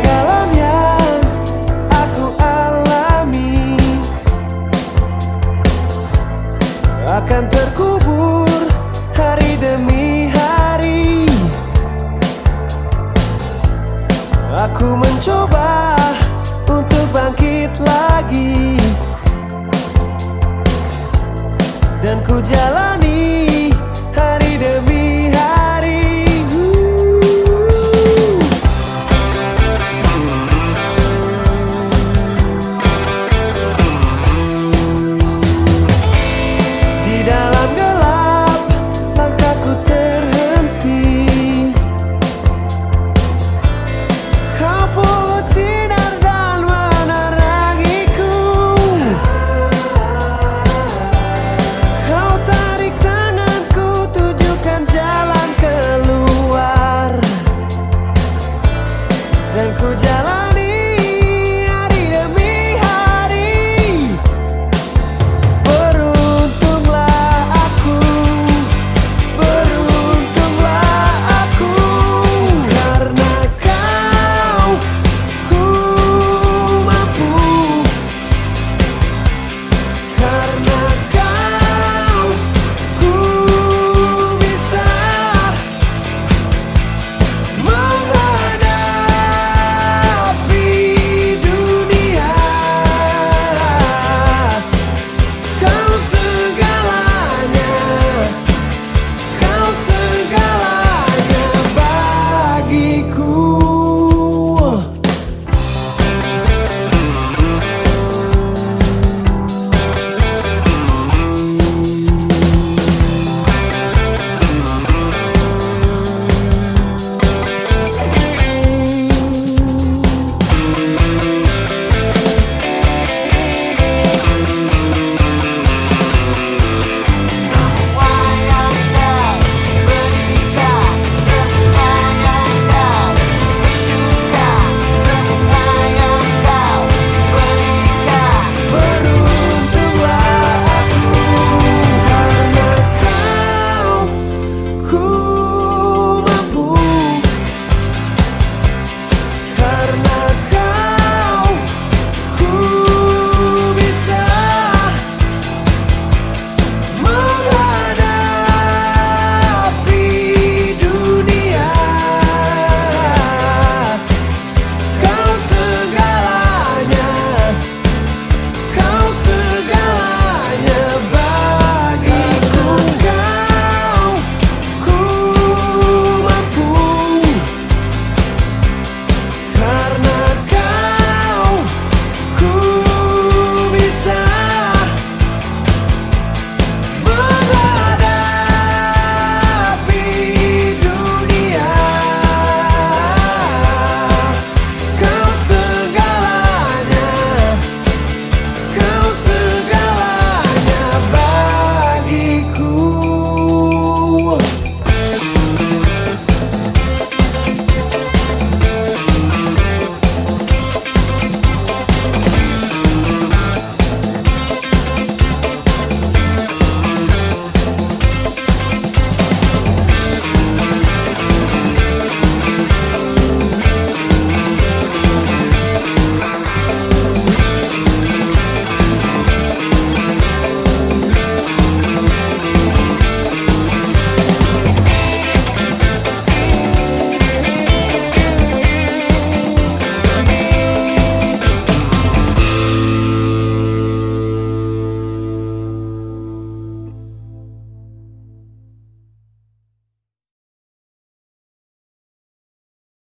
kegagalan yang aku alami. Akan terkuat